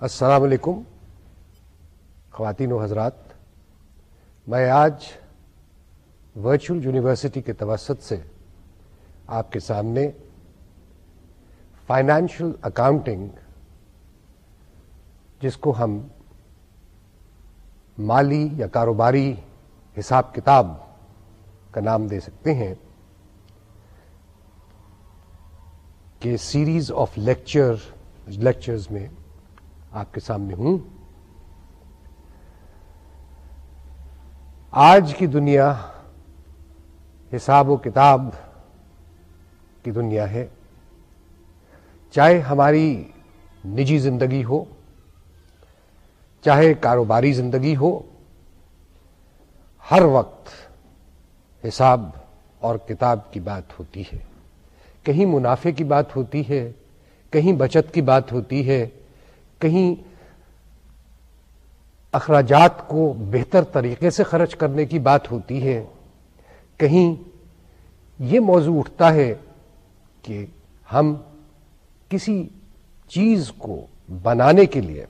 السلام علیکم، خواتین و حضرات، میں آج ورچوئل یونیورسٹی کے توسط سے آپ کے سامنے فائنینشل اکاؤنٹنگ، جس کو ہم مالی یا کاروباری حساب کتاب کا نام دے سکتے ہیں، کہ سیریز آف لیکچر لیکچرز میں آپ کے سامنے ہوں۔ آج کی دنیا حساب و کتاب کی دنیا ہے۔ چاہے ہماری نجی زندگی ہو، چاہے کاروباری زندگی ہو، ہر وقت حساب اور کتاب کی بات ہوتی ہے۔ کہیں منافع کی بات ہوتی ہے، کہیں بچت کی بات ہوتی ہے کہیں اخراجات کو بہتر طریقے سے خرچ کرنے کی بات ہوتی ہے، کہیں یہ موضوع اٹھتا ہے کہ ہم کسی چیز کو بنانے کے لیے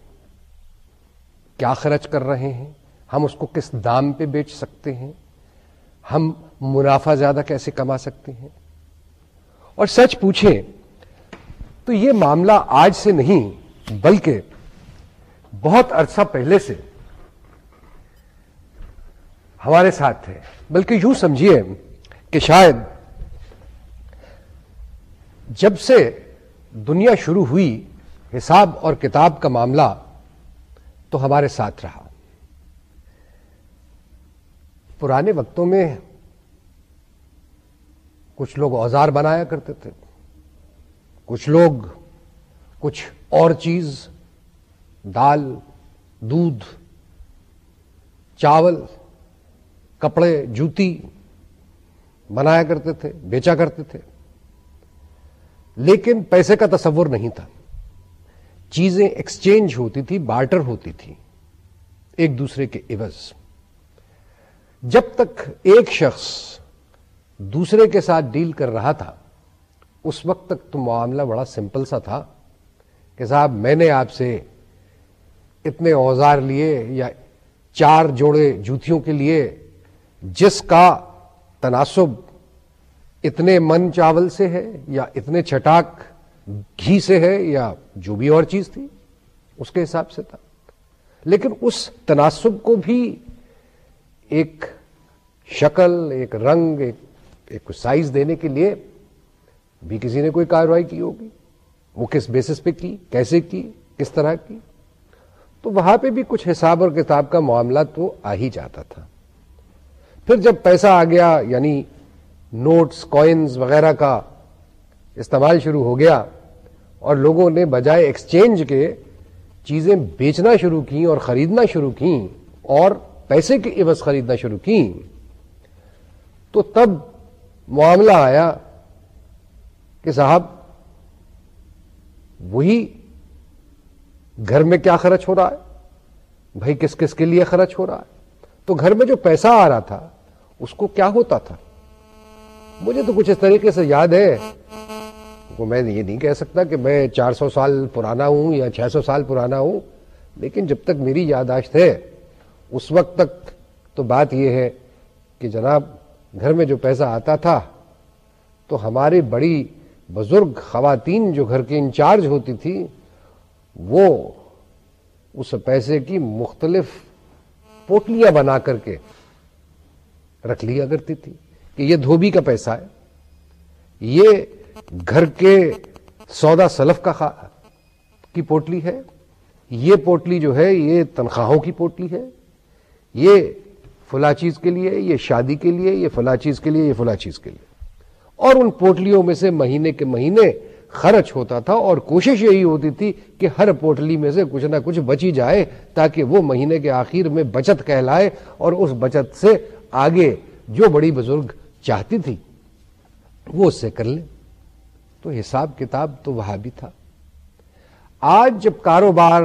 کیا خرچ کر رہے ہیں، ہم اس کو کس دام پہ بیچ سکتے ہیں، ہم منافع زیادہ کیسے کما سکتے ہیں؟ اور سچ پوچھیں تو یہ معاملہ آج سے نہیں بلکہ بہت عرصہ پہلے سے ہمارے ساتھ ہے بلکہ یوں سمجھیے کہ شاید جب سے دنیا شروع ہوئی حساب اور کتاب کا معاملہ تو ہمارے ساتھ رہا۔ پرانے وقتوں میں کچھ لوگ اوزار بنایا کرتے تھے، کچھ لوگ کچھ اور چیز، دال، دودھ، چاول، کپڑے، جوتی بنایا کرتے تھے، بیچا کرتے تھے۔ لیکن پیسے کا تصور نہیں تھا۔ چیزیں ایکسچینج ہوتی تھی بارٹر ہوتی تھی ایک دوسرے کے عوض۔ جب تک ایک شخص دوسرے کے ساتھ ڈیل کر رہا تھا، اس وقت تک تو معاملہ بڑا سمپل سا تھا۔ کہ صاحب میں نے آپ سے اتنے اوزار لیے یا چار جوڑے جوتیوں کے لیے جس کا تناسب اتنے من چاول سے ہے یا اتنے چھٹاک گھی سے ہے یا جو بھی اور چیز تھی، اس کے حساب سے تھا۔ لیکن اس تناسب کو بھی ایک شکل، ایک رنگ، ایک ایک سائز دینے کے لیے بھی کسی نے کوئی کاروائی کی ہوگی۔ وہ کس بیسس پہ کی، کیسے کی، کس طرح کی؟ تو وہاں پہ بھی کچھ حساب اور کتاب کا معاملہ تو آ ہی جاتا تھا۔ پھر جب پیسہ آ گیا یعنی نوٹس کوئنز وغیرہ کا استعمال شروع ہو گیا اور لوگوں نے بجائے ایکسچینج کے چیزیں بیچنا شروع کی اور خریدنا شروع کی اور پیسے کی عوض خریدنا شروع کی تو تب معاملہ آیا کہ صاحب وہی گھر میں کیا خرچ ہو رہا ہے؟ بھائی کس کس کے لیے خرچ ہو رہا ہے؟ تو گھر میں جو پیسہ آ رہا تھا، اس کو کیا ہوتا تھا؟ مجھے تو کچھ اس طریقے سے یاد ہے۔ میں یہ نہیں کہہ سکتا کہ میں چار سو سال پرانا ہوں یا چھ سو سال پرانا ہوں، لیکن جب تک میری یاداشت ہے، اس وقت تک تو بات یہ ہے کہ جناب، گھر میں جو پیسہ آتا تھا، تو ہماری بڑی بزرگ خواتین جو گھر کے انچارج ہوتی تھی، وہ اس پیسے کی مختلف پوٹلیاں بنا کر کے رکھ لیا کرتی تھی کہ یہ دھوبی کا پیسہ ہے، یہ گھر کے سودا سلف کا کی پوٹلی ہے، یہ پوٹلی جو ہے، یہ تنخواہوں کی پوٹلی ہے، یہ فلا چیز کے لیے، یہ شادی کے لیے، یہ فلا چیز کے لیے، یہ فلا چیز کے لیے۔ اور ان پوٹلیوں میں سے مہینے کے مہینے خرچ ہوتا تھا اور کوشش یہی ہوتی تھی کہ ہر پوٹلی میں سے کچھ نہ کچھ بچی جائے تاکہ وہ مہینے کے آخر میں بچت کہلائے اور اس بچت سے آگے جو بڑی بزرگ چاہتی تھی، وہ اس سے کر لیں تو حساب کتاب تو وہاں بھی تھا۔ آج جب کاروبار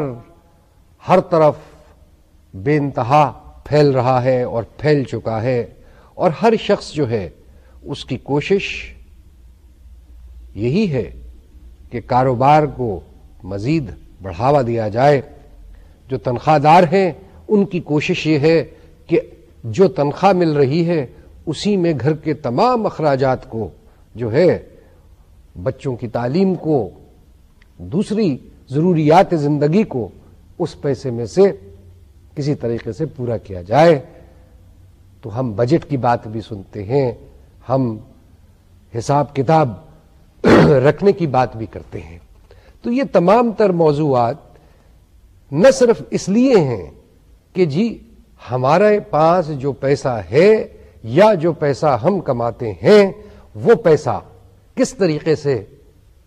ہر طرف بے انتہا پھیل رہا ہے اور پھیل چکا ہے اور ہر شخص جو ہے اس کی کوشش یہی ہے کہ کاروبار کو مزید بڑھاوا دیا جائے۔ جو تنخواہ دار ہیں، ان کی کوشش یہ ہے کہ جو تنخواہ مل رہی ہے، اسی میں گھر کے تمام اخراجات کو، جو ہے، بچوں کی تعلیم کو، دوسری ضروریات زندگی کو اس پیسے میں سے کسی طریقے سے پورا کیا جائے۔ تو ہم بجٹ کی بات بھی سنتے ہیں۔ ہم حساب کتاب رکھنے کی بات بھی کرتے ہیں۔ تو یہ تمام تر موضوعات نہ صرف اس لیے ہیں کہ جی ہمارے پاس جو پیسہ ہے یا جو پیسہ ہم کماتے ہیں، وہ پیسہ کس طریقے سے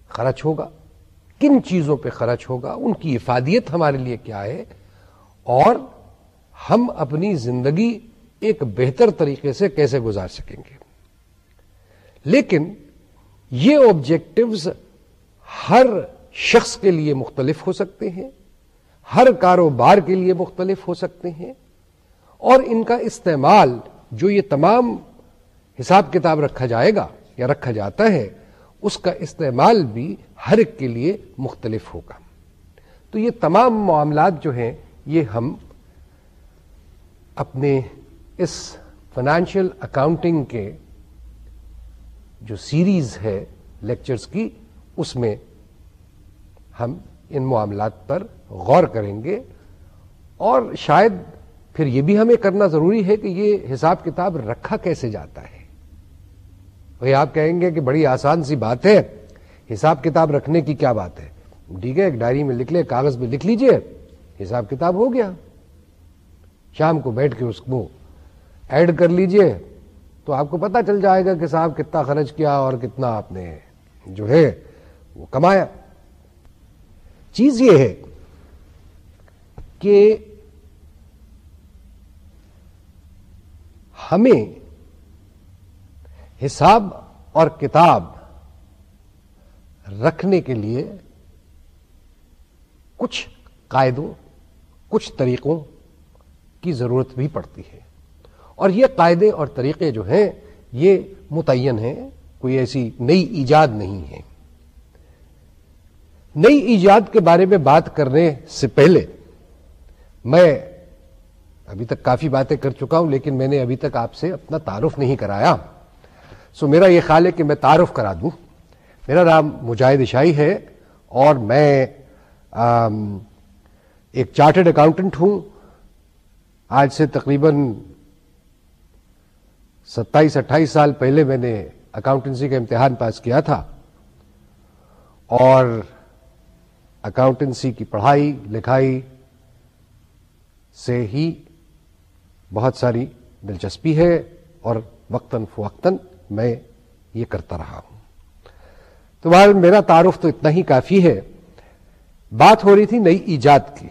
خرچ ہوگا؟ کن چیزوں پہ خرچ ہوگا؟ ان کی افادیت ہمارے لیے کیا ہے؟ اور ہم اپنی زندگی ایک بہتر طریقے سے کیسے گزار سکیں گے؟ لیکن یہ آبجیکٹوز ہر شخص کے لیے مختلف ہو سکتے ہیں، ہر کاروبار کے لیے مختلف ہو سکتے ہیں، اور ان کا استعمال جو یہ تمام حساب کتاب رکھا جائے گا یا رکھا جاتا ہے، اس کا استعمال بھی ہر ایک کے لیے مختلف ہوگا۔ تو یہ تمام معاملات جو ہیں، یہ ہم اپنے اس فائنانشیل اکاؤنٹنگ کے جو سیریز ہے لیکچرز کی، اس میں ہم ان معاملات پر غور کریں گے۔ اور شاید پھر یہ بھی ہمیں کرنا ضروری ہے کہ یہ حساب کتاب رکھا کیسے جاتا ہے۔ بھائی آپ کہیں گے کہ بڑی آسان سی بات ہے، حساب کتاب رکھنے کی کیا بات ہے؟ ٹھیک ہے، ایک ڈائری میں لکھ لے کاغذ میں لکھ لیجیے، حساب کتاب ہو گیا۔ شام کو بیٹھ کے اس کو ایڈ کر لیجیے۔ تو آپ کو پتا چل جائے گا کہ صاحب کتنا خرچ کیا اور کتنا آپ نے جو ہے وہ کمایا۔ چیز یہ ہے کہ ہمیں حساب اور کتاب رکھنے کے لیے کچھ قاعدوں، کچھ طریقوں کی ضرورت بھی پڑتی ہے۔ اور یہ قاعدے اور طریقے جو ہیں، یہ متعین ہیں، کوئی ایسی نئی ایجاد نہیں ہے۔ نئی ایجاد کے بارے میں بات کرنے سے پہلے، میں ابھی تک کافی باتیں کر چکا ہوں، لیکن میں نے ابھی تک آپ سے اپنا تعارف نہیں کرایا۔ سو میرا یہ خیال ہے کہ میں تعارف کرا دوں۔ میرا نام مجاہد عشائی ہے اور میں ایک چارٹرڈ اکاؤنٹنٹ ہوں۔ آج سے تقریباً ستائیس اٹھائیس سال پہلے میں نے اکاؤنٹنسی کا امتحان پاس کیا تھا اور اکاؤنٹنسی کی پڑھائی، لکھائی سے ہی بہت ساری دلچسپی ہے اور وقتاً فوقتاً میں یہ کرتا رہا ہوں۔ تو بار میرا تعارف تو اتنا ہی کافی ہے۔ بات ہو رہی تھی نئی ایجاد کی۔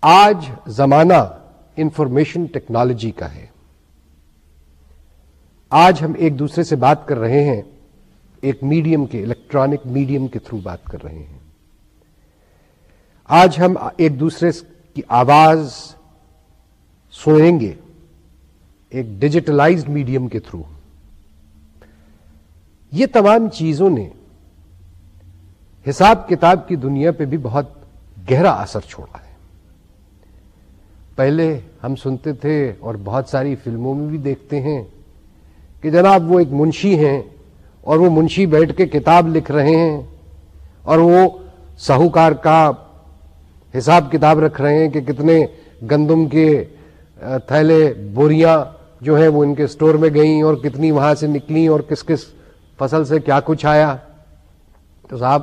آج زمانہ انفارمیشن ٹیکنالوجی کا ہے۔ آج ہم ایک دوسرے سے بات کر رہے ہیں، ایک میڈیم کے الیکٹرانک میڈیم کے تھرو بات کر رہے ہیں۔ آج ہم ایک دوسرے کی آواز سنیں گے، ایک ڈیجیٹلائزڈ میڈیم کے تھرو یہ تمام چیزوں نے حساب کتاب کی دنیا پہ بھی بہت گہرا اثر چھوڑا ہے۔ پہلے ہم سنتے تھے اور بہت ساری فلموں میں بھی دیکھتے ہیں۔ کہ جناب وہ ایک منشی ہیں اور وہ منشی بیٹھ کے کتاب لکھ رہے ہیں اور وہ ساہوکار کا حساب کتاب رکھ رہے ہیں کہ کتنے گندم کے تھیلے، بوریاں جو ہیں وہ ان کے اسٹور میں گئیں اور کتنی وہاں سے نکلی اور کس کس فصل سے کیا کچھ آیا۔ تو صاحب،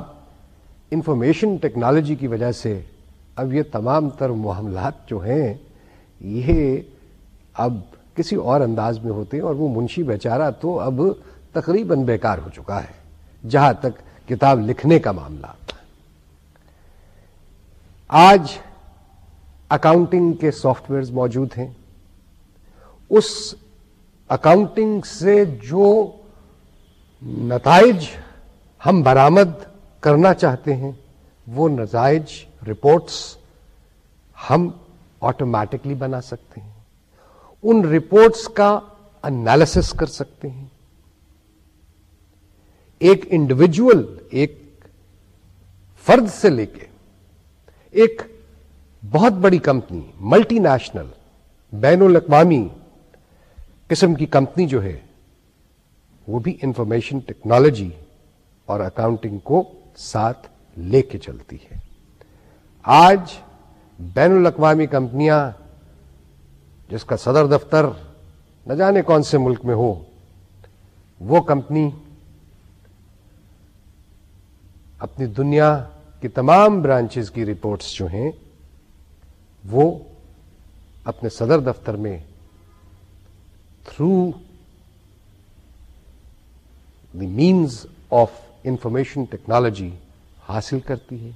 انفارمیشن ٹیکنالوجی کی وجہ سے اب یہ تمام تر معاملات جو ہیں، یہ اب کسی اور انداز میں ہوتے ہیں اور وہ منشی بیچارہ تو اب تقریباً بیکار ہو چکا ہے، جہاں تک کتاب لکھنے کا معاملہ۔ آج اکاؤنٹنگ کے سافٹ ویئر موجود ہیں۔ اس اکاؤنٹنگ سے جو نتائج ہم برآمد کرنا چاہتے ہیں، وہ نتائج رپورٹس ہم آٹومیٹکلی بنا سکتے ہیں۔ ان رپورٹس کا انالیس کر سکتے ہیں۔ ایک انڈیویجل ایک فرد سے لے کے ایک بہت بڑی کمپنی ملٹی نیشنل بین الاقوامی قسم کی کمپنی جو ہے، وہ بھی انفارمیشن ٹیکنالوجی اور اکاؤنٹنگ کو ساتھ لے کے چلتی ہے۔ آج بین الاقوامی کمپنیاں جس کا صدر دفتر نہ جانے کون سے ملک میں ہو، وہ کمپنی اپنی دنیا کی تمام برانچز کی رپورٹس جو ہیں، وہ اپنے صدر دفتر میں through the means of information technology حاصل کرتی ہے۔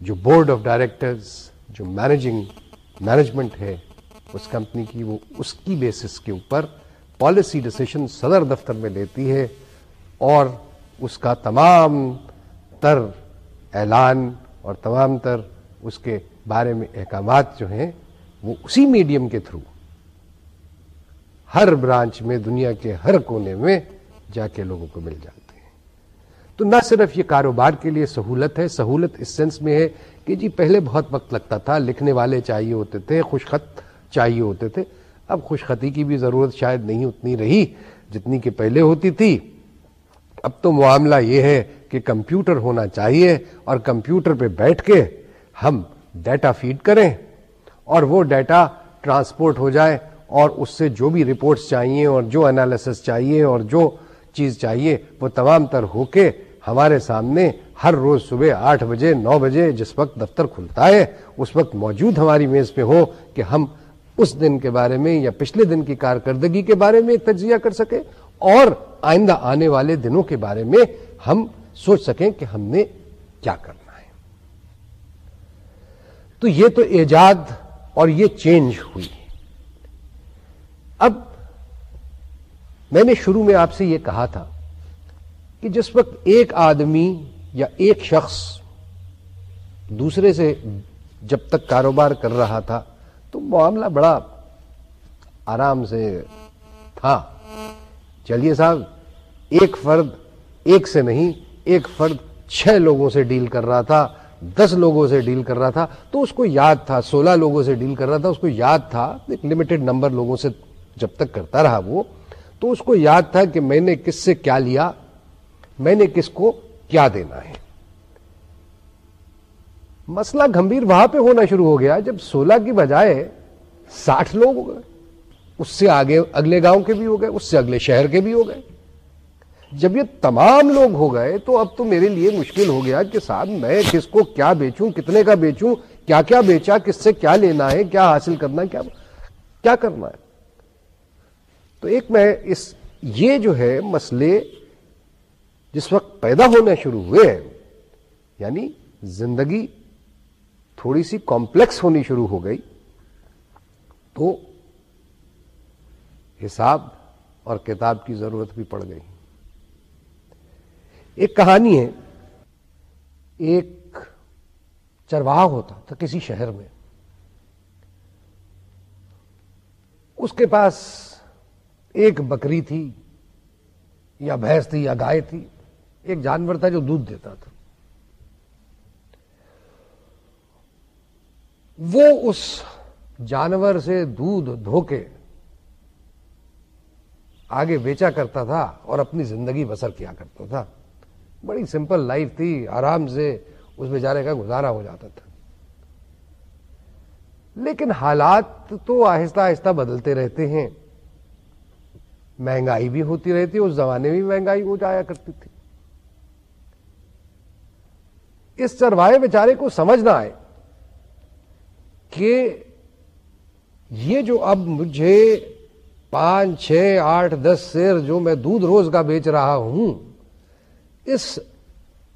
جو بورڈ آف ڈائریکٹرز جو مینیجنگ مینجمنٹ ہے اس کمپنی کی، وہ اس کی بیسس کے اوپر پالیسی ڈسیشن صدر دفتر میں لیتی ہے اور اس کا تمام تر اعلان اور تمام تر اس کے بارے میں احکامات جو ہیں، وہ اسی میڈیم کے تھرو ہر برانچ میں، دنیا کے ہر کونے میں جا کے لوگوں کو مل جاتے ہیں۔ تو نہ صرف یہ کاروبار کے لیے سہولت ہے، سہولت اس سینس میں ہے کہ جی پہلے بہت وقت لگتا تھا، لکھنے والے چاہیے ہوتے تھے خوش خط چاہیے ہوتے تھے۔ اب خوش خطی کی بھی ضرورت شاید نہیں اتنی رہی جتنی کہ پہلے ہوتی تھی۔ اب تو معاملہ یہ ہے کہ کمپیوٹر ہونا چاہیے اور کمپیوٹر پہ بیٹھ کے ہم ڈیٹا فیڈ کریں اور وہ ڈیٹا ٹرانسپورٹ ہو جائے اور اس سے جو بھی رپورٹس چاہیے اور جو انالیسس چاہیے اور جو چیز چاہیے وہ تمام تر ہو کے ہمارے سامنے ہر روز صبح آٹھ بجے، نو بجے جس وقت دفتر کھلتا ہے، اس وقت موجود ہماری میز پہ ہو کہ ہم اس دن کے بارے میں یا پچھلے دن کی کارکردگی کے بارے میں تجزیہ کر سکیں اور آئندہ آنے والے دنوں کے بارے میں ہم سوچ سکیں کہ ہم نے کیا کرنا ہے۔ تو یہ تو ایجاد اور یہ چینج ہوئی۔ اب میں نے شروع میں آپ سے یہ کہا تھا کہ جس وقت ایک آدمی یا ایک شخص دوسرے سے جب تک کاروبار کر رہا تھا، تو معاملہ بڑا آرام سے تھا۔ چلیے صاحب، ایک فرد ایک سے نہیں، ایک فرد چھ لوگوں سے ڈیل کر رہا تھا، دس لوگوں سے ڈیل کر رہا تھا۔ تو اس کو یاد تھا، سولہ لوگوں سے ڈیل کر رہا تھا، اس کو یاد تھا۔ ایک لمیٹڈ نمبر لوگوں سے جب تک کرتا رہا وہ، تو اس کو یاد تھا کہ میں نے کس سے کیا لیا، میں نے کس کو کیا دینا ہے؟ مسئلہ گمبھیر وہاں پہ ہونا شروع ہو گیا جب سولہ کی بجائے ساٹھ لوگ ہو گئے۔ اس سے آگے اگلے گاؤں کے بھی ہو گئے، اس سے اگلے شہر کے بھی ہو گئے۔ جب یہ تمام لوگ ہو گئے تو اب تو میرے لیے مشکل ہو گیا کہ صاحب میں کس کو کیا بیچوں، کتنے کا بیچوں، کیا کیا بیچا، کس سے کیا لینا ہے، کیا حاصل کرنا کیا کیا کرنا ہے؟ تو ایک میں اس، یہ جو ہے مسئلے جس وقت پیدا ہونے شروع ہوئے یعنی زندگی تھوڑی سی کمپلیکس ہونی شروع ہو گئی، تو حساب اور کتاب کی ضرورت بھی پڑ گئی۔ ایک کہانی ہے، ایک چرواہ ہوتا تھا کسی شہر میں۔ اس کے پاس ایک بکری تھی، یا بھینس تھی، یا گائے تھی۔ ایک جانور تھا جو دودھ دیتا تھا۔ وہ اس جانور سے دودھ دھو کے آگے بیچا کرتا تھا اور اپنی زندگی بسر کیا کرتا تھا۔ بڑی سمپل لائف تھی، آرام سے اس بیچارے کا گزارا ہو جاتا تھا۔ لیکن حالات تو آہستہ آہستہ بدلتے رہتے ہیں۔ مہنگائی بھی ہوتی رہتی، اس زمانے میں مہنگائی ہو جایا کرتی تھی۔ اس چروائے بیچارے کو سمجھنا آئے کہ یہ جو اب مجھے پانچ، چھ، آٹھ، دس سیر جو میں دودھ روز کا بیچ رہا ہوں، اس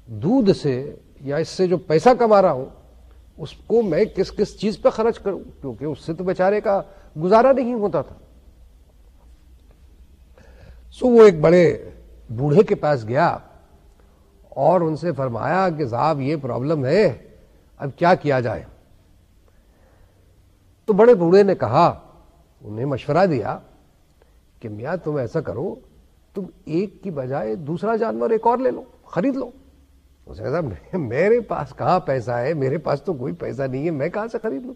دودھ سے یا اس سے جو پیسہ کما رہا ہوں، اس کو میں کس کس چیز پہ خرچ کروں؟ کیونکہ اس سے تو بیچارے کا گزارا نہیں ہوتا تھا۔ سو وہ ایک بڑے بوڑھے کے پاس گیا۔ اور ان سے فرمایا کہ صاحب، یہ پرابلم ہے۔ اب کیا کیا جائے؟ تو بڑے بوڑھے نے کہا، انہیں مشورہ دیا کہ، میاں، تم ایسا کرو، تم ایک کی بجائے دوسرا جانور ایک اور لے لو، خرید لو۔ اس نے کہا میرے پاس کہاں پیسہ ہے؟ میرے پاس تو کوئی پیسہ نہیں ہے، میں کہاں سے خرید لوں؟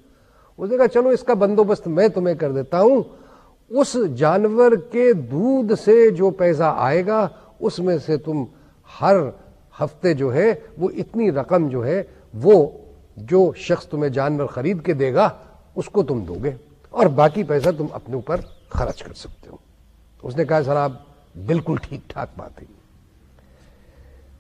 اس نے کہا، چلو، اس کا بندوبست میں تمہیں کر دیتا ہوں۔ اس جانور کے دودھ سے جو پیسہ آئے گا، اس میں سے تم ہر ہفتے جو ہے وہ اتنی رقم جو ہے وہ جو شخص تمہیں جانور خرید کے دے گا، اس کو تم دو گے۔ اور باقی پیسہ تم اپنے اوپر خرچ کر سکتے ہو۔ اس نے کہا، سر، آپ بالکل ٹھیک ٹھاک بات ہے۔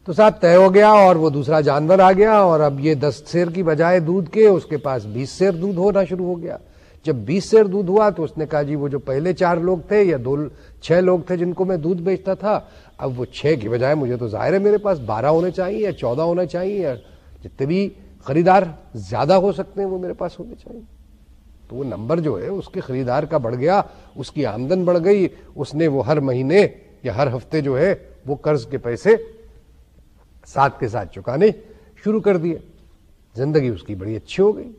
تو صاحب طے ہو گیا اور وہ دوسرا جانور آ گیا اور اب یہ دس سیر کی بجائے دودھ کے، اس کے پاس بیس سیر دودھ ہونا شروع ہو گیا۔ جب بیس سیر دودھ ہوا تو اس نے کہا جی وہ جو پہلے چار لوگ تھے یا دو، چھ لوگ تھے جن کو میں دودھ بیچتا تھا اب وہ چھ کی بجائے مجھے تو ظاہر ہے میرے پاس بارہ ہونے چاہیے یا چودہ ہونا چاہیے یا جتنے بھی خریدار زیادہ ہو سکتے ہیں وہ میرے پاس ہونے چاہیے تو وہ نمبر جو ہے، اس کے خریدار کا بڑھ گیا، اس کی آمدن بڑھ گئی، اس نے وہ ہر مہینے یا ہر ہفتے جو ہے وہ قرض کے پیسے ساتھ کے ساتھ چکانے شروع کر دیے۔ زندگی اس کی بڑی اچھی ہو گئی۔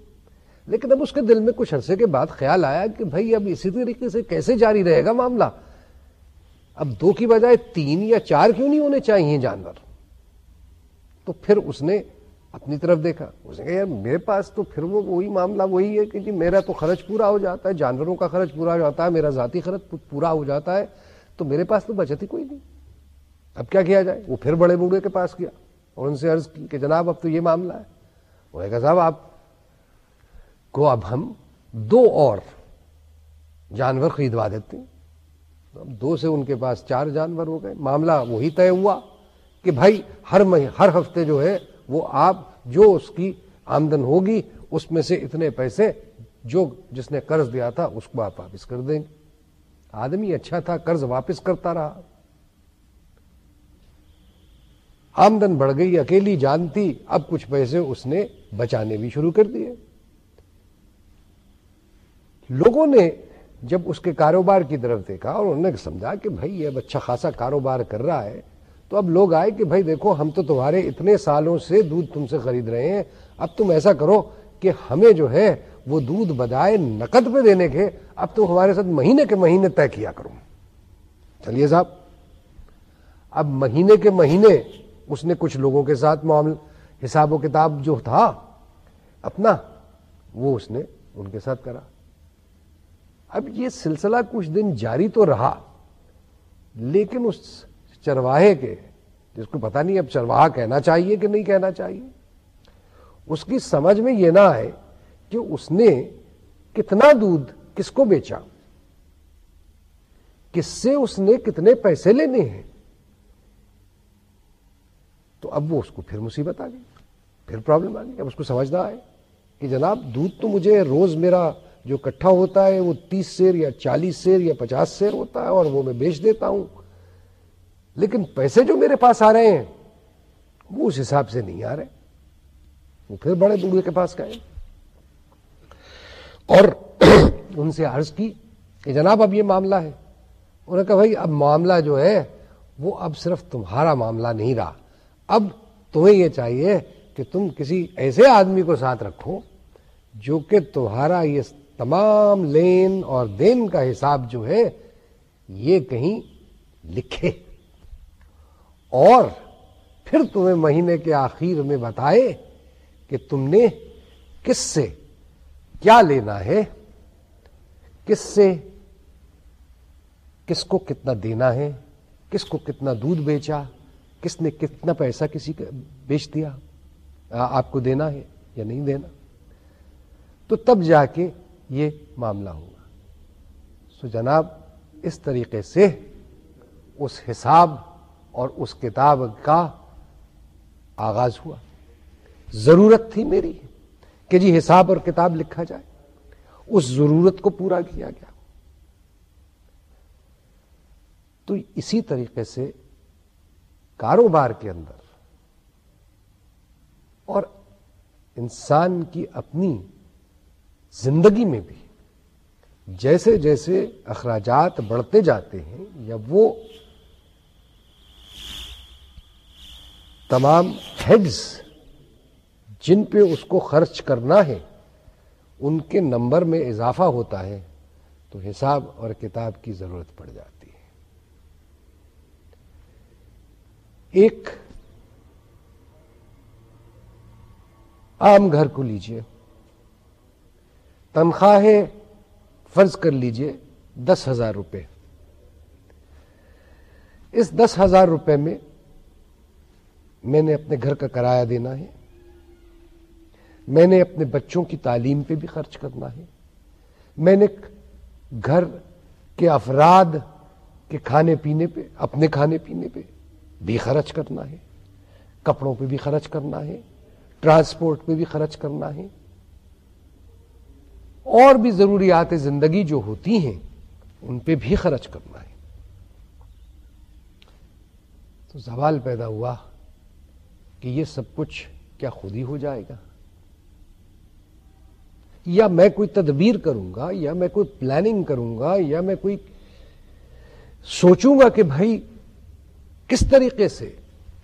لیکن اب اس کے دل میں کچھ عرصے کے بعد خیال آیا کہ بھائی اب اسی طریقے سے کیسے جاری رہے گا معاملہ؟ اب دو کی بجائے تین یا چار کیوں نہیں ہونے چاہیے جانور؟ تو پھر اس نے اپنی طرف دیکھا۔ اس نے کہا، یار، میرے پاس تو پھر وہ وہی معاملہ وہی ہے کہ جی میرا تو خرچ پورا ہو جاتا ہے، جانوروں کا خرچ پورا ہو جاتا ہے، میرا ذاتی خرچ پورا ہو جاتا ہے، تو میرے پاس تو بچت ہی کوئی نہیں۔ اب کیا کیا جائے؟ وہ پھر بڑے بوڑھے کے پاس گیا اور ان سے عرض کی کہ، جناب، اب تو یہ معاملہ ہے۔ وہ کہا، صاحب، آپ کو اب ہم دو اور جانور خریدوا دیتے ہیں۔ دو سے ان کے پاس چار جانور ہو گئے۔ معاملہ وہی طے ہوا کہ بھائی، ہر مہینے ہر ہفتے جو ہے، وہ آپ، جو اس کی آمدن ہوگی، اس میں سے اتنے پیسے جو جس نے قرض دیا تھا، اس کو آپ واپس کر دیں گے۔ آدمی اچھا تھا، قرض واپس کرتا رہا۔ آمدن بڑھ گئی، اکیلی جانتی، اب کچھ پیسے اس نے بچانے بھی شروع کر دیے۔ لوگوں نے جب اس کے کاروبار کی طرف دیکھا اور انہوں نے سمجھا کہ بھائی یہ اچھا خاصا کاروبار کر رہا ہے، تو اب لوگ آئے کہ بھائی دیکھو، ہم تو تمہارے اتنے سالوں سے دودھ تم سے خرید رہے ہیں، اب تم ایسا کرو کہ ہمیں جو ہے وہ دودھ بدائے نقد پہ دینے کے، اب تم ہمارے ساتھ مہینے کے مہینے طے کیا کرو۔ چلیے صاحب، اب مہینے کے مہینے اس نے کچھ لوگوں کے ساتھ معامل، حساب و کتاب جو تھا، اپنا وہ اس نے ان کے ساتھ کرا۔ اب یہ سلسلہ کچھ دن جاری تو رہا، لیکن اس چرواہے کے، جس کو پتا نہیں اب چرواہا کہنا چاہیے کہ نہیں کہنا چاہیے، اس کی سمجھ میں یہ نہ آئے کہ اس نے کتنا دودھ کس کو بیچا، کس سے اس نے کتنے پیسے لینے ہیں۔ تو اب وہ اس کو پھر مصیبت آ گئی، پھر پرابلم آ گئی۔ اب اس کو سمجھنا آئے کہ جناب دودھ تو مجھے روز میرا جو کٹھا ہوتا ہے وہ تیس سیر یا چالیس سیر یا پچاس سیر ہوتا ہے اور وہ میں بیچ دیتا ہوں۔ لیکن پیسے جو میرے پاس آ رہے ہیں، وہ اس حساب سے نہیں آ رہے۔ وہ پھر بڑے بوڑھے کے پاس گئے۔ اور ان سے عرض کی کہ جناب اب یہ معاملہ ہے۔ انہوں نے کہا، بھائی، اب معاملہ جو ہے، وہ اب صرف تمہارا معاملہ نہیں رہا۔ اب تمہیں یہ چاہیے کہ تم کسی ایسے آدمی کو ساتھ رکھو جو کہ تمہارا یہ تمام لین اور دین کا حساب جو ہے، یہ کہیں لکھے۔ اور پھر تمہیں مہینے کے آخر میں بتائے کہ تم نے کس سے کیا لینا ہے، کس سے کس کو کتنا دینا ہے، کس کو کتنا دودھ بیچا، کس نے کتنا پیسہ کسی کا بیچ دیا آپ کو دینا ہے یا نہیں دینا۔ تو تب جا کے یہ معاملہ ہوگا۔ سو جناب، اس طریقے سے اس حساب اور اس کتاب کا آغاز ہوا۔ ضرورت تھی میری کہ جی حساب اور کتاب لکھا جائے۔ اس ضرورت کو پورا کیا گیا۔ تو اسی طریقے سے کاروبار کے اندر اور انسان کی اپنی زندگی میں بھی جیسے جیسے اخراجات بڑھتے جاتے ہیں، یا وہ تمام ہیڈز جن پہ اس کو خرچ کرنا ہے، ان کے نمبر میں اضافہ ہوتا ہے، تو حساب اور کتاب کی ضرورت پڑ جاتی ہے۔ ایک عام گھر کو لیجیے۔ تنخواہیں فرض کر لیجیے دس ہزار روپے۔ اس دس ہزار روپے میں میں نے اپنے گھر کا کرایہ دینا ہے۔ میں نے اپنے بچوں کی تعلیم پہ بھی خرچ کرنا ہے۔ میں نے گھر کے افراد کے کھانے پینے پہ، اپنے کھانے پینے پہ بھی خرچ کرنا ہے۔ کپڑوں پہ بھی خرچ کرنا ہے۔ ٹرانسپورٹ پہ بھی خرچ کرنا ہے۔ اور بھی ضروریات زندگی جو ہوتی ہیں، ان پہ بھی خرچ کرنا ہے۔ تو سوال پیدا ہوا کہ یہ سب کچھ کیا خود ہی ہو جائے گا؟ یا میں کوئی تدبیر کروں گا، یا میں کوئی پلاننگ کروں گا، یا میں کوئی سوچوں گا کہ بھائی، کس طریقے سے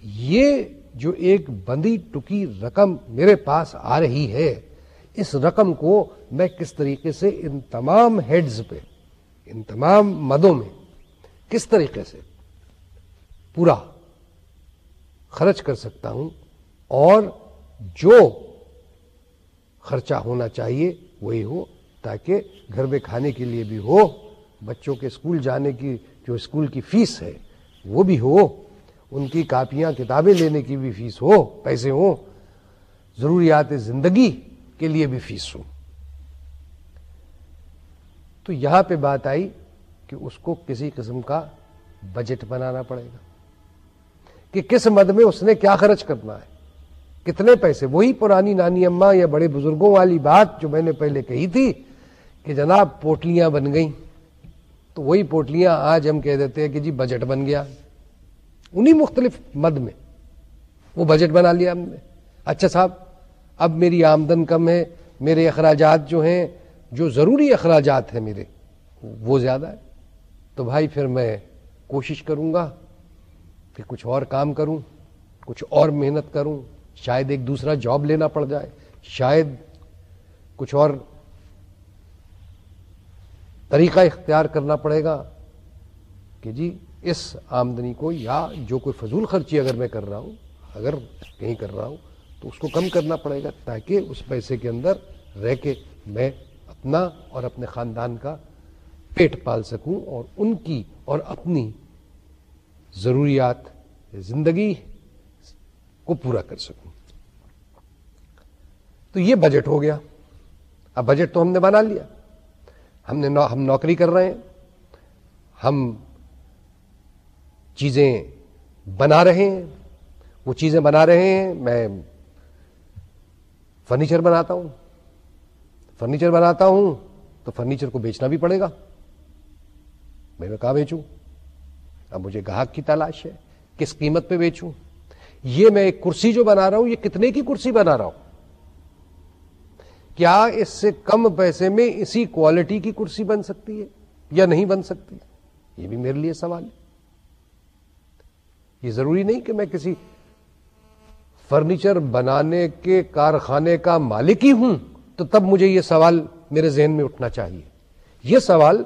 یہ جو ایک بندی ٹکی رقم میرے پاس آ رہی ہے اس رقم کو میں کس طریقے سے ان تمام ہیڈز پہ، ان تمام مدوں میں کس طریقے سے پورا خرچ کر سکتا ہوں اور جو خرچہ ہونا چاہیے وہی ہو تاکہ گھر میں کھانے کے لیے بھی ہو، بچوں کے اسکول جانے کی جو اسکول کی فیس ہے وہ بھی ہو، ان کی کاپیاں کتابیں لینے کی بھی فیس ہو، پیسے ہوں، ضروریات زندگی کے لیے بھی فیس ہو تو یہاں پہ بات آئی کہ اس کو کسی قسم کا بجٹ بنانا پڑے گا کہ کس مد میں اس نے کیا خرچ کرنا ہے، کتنے پیسے۔ وہی پرانی نانی اما یا بڑے بزرگوں والی بات جو میں نے پہلے کہی تھی کہ جناب پوٹلیاں بن گئیں۔ تو وہی پوٹلیاں آج ہم کہہ دیتے ہیں کہ جی بجٹ بن گیا۔ انہی مختلف مد میں وہ بجٹ بنا لیا ہم نے۔ اچھا صاحب اب میری آمدن کم ہے، میرے اخراجات جو ہیں، جو ضروری اخراجات ہیں میرے، وہ زیادہ ہے۔ تو بھائی پھر میں کوشش کروں گا کہ کچھ اور کام کروں، کچھ اور محنت کروں، شاید ایک دوسرا جاب لینا پڑ جائے، شاید کچھ اور طریقہ اختیار کرنا پڑے گا کہ جی اس آمدنی کو یا جو کوئی فضول خرچی اگر میں کر رہا ہوں، اگر کہیں کر رہا ہوں تو اس کو کم کرنا پڑے گا تاکہ اس پیسے کے اندر رہ کے میں اپنا اور اپنے خاندان کا پیٹ پال سکوں اور ان کی اور اپنی ضروریات زندگی کو پورا کر سکوں۔ تو یہ بجٹ ہو گیا۔ اب بجٹ تو ہم نے بنا لیا۔ ہم نے ہم نوکری کر رہے ہیں۔ ہم چیزیں بنا رہے ہیں۔ وہ چیزیں بنا رہے ہیں۔ میں فرنیچر بناتا ہوں۔ فرنیچر بناتا ہوں تو فرنیچر کو بیچنا بھی پڑے گا۔ میں کہاں بیچوں۔ اب مجھے گاہک کی تلاش ہے۔ کس قیمت پہ بیچوں؟ یہ میں ایک کرسی جو بنا رہا ہوں، یہ کتنے کی کرسی بنا رہا ہوں؟ کیا اس سے کم پیسے میں اسی کوالٹی کی کرسی بن سکتی ہے یا نہیں بن سکتی؟ یہ بھی میرے لیے سوال ہے۔ یہ ضروری نہیں کہ میں کسی فرنیچر بنانے کے کارخانے کا مالک ہی ہوں، تو تب مجھے یہ سوال میرے ذہن میں اٹھنا چاہیے۔ یہ سوال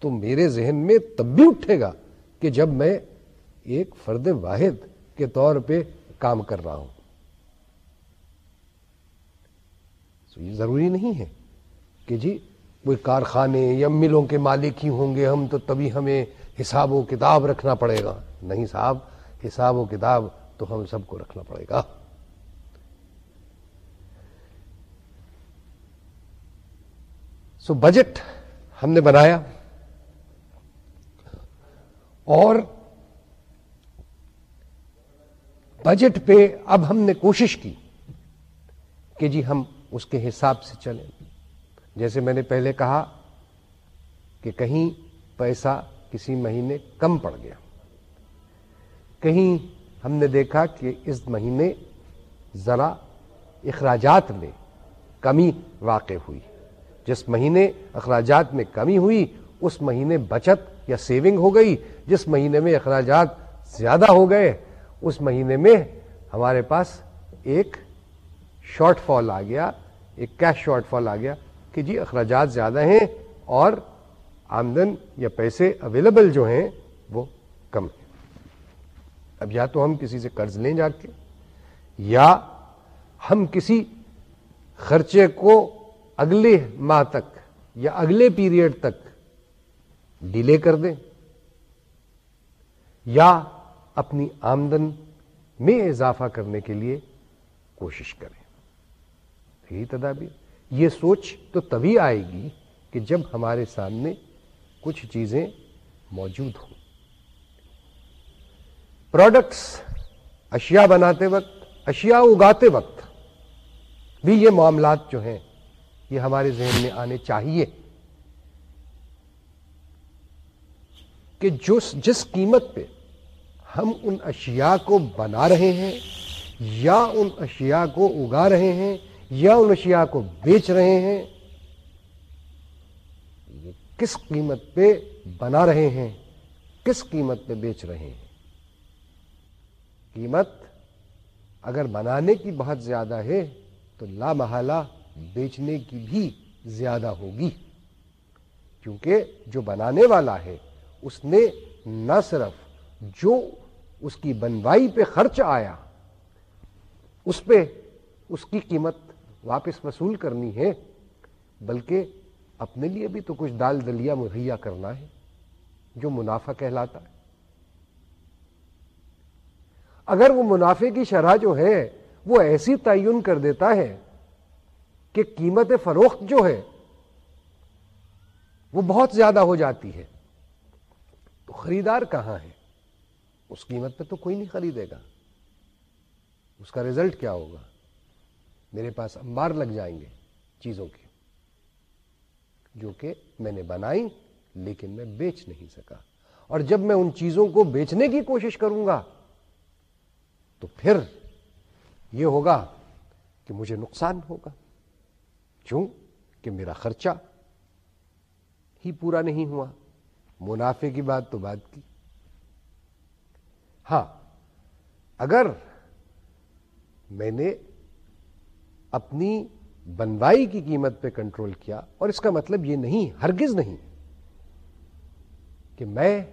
تو میرے ذہن میں تب بھی اٹھے گا کہ جب میں ایک فرد واحد کے طور پہ کام کر رہا ہوں۔ تو یہ ضروری نہیں ہے کہ جی کوئی کارخانے یا ملوں کے مالک ہی ہوں گے ہم تو تبھی ہمیں حساب و کتاب رکھنا پڑے گا۔ نہیں صاحب، حساب و کتاب تو ہم سب کو رکھنا پڑے گا۔ سو بجٹ ہم نے بنایا۔ اور بجٹ پہ اب ہم نے کوشش کی کہ جی ہم اس کے حساب سے چلیں۔ جیسے میں نے پہلے کہا کہ کہیں پیسہ کسی مہینے کم پڑ گیا۔ کہیں ہم نے دیکھا کہ اس مہینے ذرا اخراجات میں کمی واقع ہوئی۔ جس مہینے اخراجات میں کمی ہوئی، اس مہینے بچت یا سیونگ ہو گئی۔ جس مہینے میں اخراجات زیادہ ہو گئے، اس مہینے میں ہمارے پاس ایک شارٹ فال آ گیا، ایک کیش شارٹ فال آ گیا کہ جی اخراجات زیادہ ہیں اور آمدن یا پیسے اویلیبل جو ہیں وہ اب یا تو ہم کسی سے قرض لیں جا کے، یا ہم کسی خرچے کو اگلے ماہ تک یا اگلے پیریڈ تک ڈیلے کر دیں، یا اپنی آمدن میں اضافہ کرنے کے لیے کوشش کریں۔ یہی تدابیر۔ یہ سوچ تو تبھی آئے گی کہ جب ہمارے سامنے کچھ چیزیں موجود ہوں۔ پروڈکٹس اشیاء بناتے وقت، اشیاء اگاتے وقت بھی یہ معاملات جو ہیں، یہ ہمارے ذہن میں آنے چاہیے کہ جو جس قیمت پہ ہم ان اشیاء کو بنا رہے ہیں، یا ان اشیاء کو اگا رہے ہیں، یا ان اشیاء کو بیچ رہے ہیں کس قیمت پہ بنا رہے ہیں، کس قیمت پہ بیچ رہے ہیں؟ قیمت اگر بنانے کی بہت زیادہ ہے تو لا محالہ بیچنے کی بھی زیادہ ہوگی۔ کیونکہ جو بنانے والا ہے، اس نے نہ صرف جو اس کی بنوائی پہ خرچ آیا، اس پہ اس کی قیمت واپس وصول کرنی ہے، بلکہ اپنے لیے بھی تو کچھ دال دلیا مہیا کرنا ہے، جو منافع کہلاتا ہے۔ اگر وہ منافع کی شرح جو ہے، وہ ایسی تعین کر دیتا ہے کہ قیمت فروخت جو ہے، وہ بہت زیادہ ہو جاتی ہے۔ تو خریدار کہاں ہے؟ اس قیمت پہ تو کوئی نہیں خریدے گا۔ اس کا ریزلٹ کیا ہوگا؟ میرے پاس انبار لگ جائیں گے چیزوں کے۔ جو کہ میں نے بنائی، لیکن میں بیچ نہیں سکا۔ اور جب میں ان چیزوں کو بیچنے کی کوشش کروں گا تو پھر یہ ہوگا کہ مجھے نقصان ہوگا۔ کیوں؟ کہ میرا خرچہ ہی پورا نہیں ہوا۔ منافع کی بات تو بات کی۔ ہاں اگر میں نے اپنی بنوائی کی قیمت پہ کنٹرول کیا، اور اس کا مطلب یہ نہیں، ہرگز نہیں کہ میں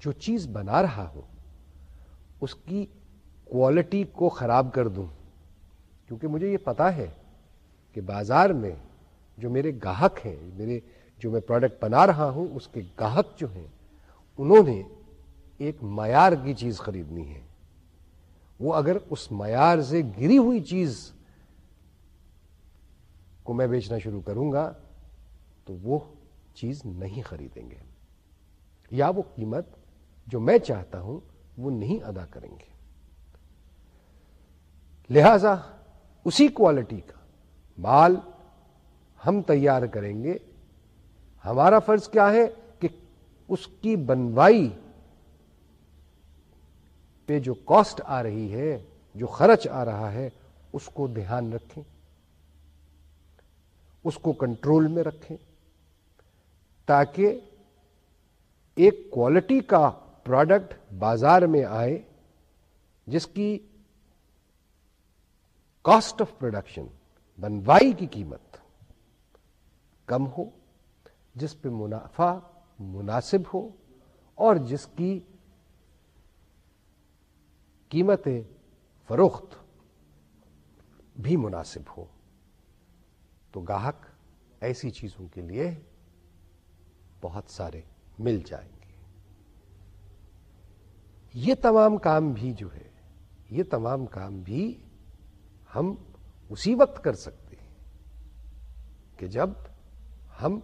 جو چیز بنا رہا ہوں، اس کی کوالٹی کو خراب کر دوں۔ کیونکہ مجھے یہ پتا ہے کہ بازار میں جو میرے گاہک ہیں، میرے جو میں پروڈکٹ بنا رہا ہوں، اس کے گاہک جو ہیں، انہوں نے ایک معیار کی چیز خریدنی ہے۔ وہ اگر اس معیار سے گری ہوئی چیز کو میں بیچنا شروع کروں گا، تو وہ چیز نہیں خریدیں گے۔ یا وہ قیمت جو میں چاہتا ہوں، وہ نہیں ادا کریں گے۔ لہذا اسی کوالٹی کا مال ہم تیار کریں گے۔ ہمارا فرض کیا ہے کہ اس کی بنوائی پہ جو کاسٹ آ رہی ہے، جو خرچ آ رہا ہے، اس کو دھیان رکھیں۔ اس کو کنٹرول میں رکھیں۔ تاکہ ایک کوالٹی کا پروڈکٹ بازار میں آئے، جس کی کاسٹ آف پروڈکشن بنوائی کی قیمت کم ہو، جس پہ منافع مناسب ہو، اور جس کی قیمت فروخت بھی مناسب ہو۔ تو گاہک ایسی چیزوں کے لیے بہت سارے مل جائیں گے۔ یہ تمام کام بھی جو ہے، یہ تمام کام بھی ہم اسی وقت کر سکتے ہیں کہ جب ہم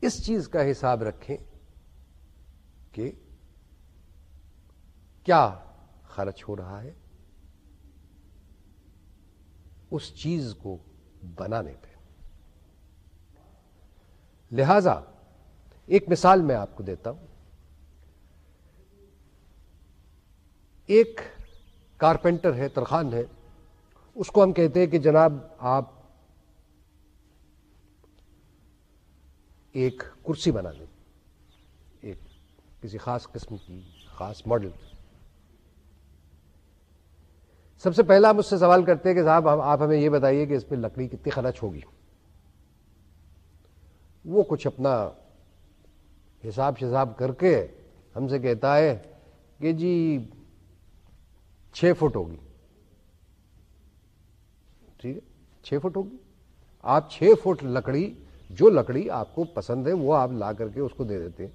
اس چیز کا حساب رکھیں کہ کیا خرچ ہو رہا ہے، اس چیز کو بنانے پہ۔ لہذا ایک مثال میں آپ کو دیتا ہوں۔ ایک کارپینٹر ہے ترخان ہے۔ اس کو ہم کہتے ہیں کہ جناب آپ ایک کرسی بنا لیں، ایک کسی خاص قسم کی، خاص ماڈل سب سے پہلا ہم اس سے سوال کرتے ہیں کہ صاحب آپ ہمیں یہ بتائیے کہ اس پہ لکڑی کتنی خرچ ہوگی۔ وہ کچھ اپنا حساب شساب کر کے ہم سے کہتا ہے کہ جی چھ فٹ ہوگی۔ ٹھیک ہے، چھ فٹ ہوگی۔ آپ چھ فٹ لکڑی، جو لکڑی آپ کو پسند ہے، وہ آپ لا کر کے اس کو دے دیتے ہیں۔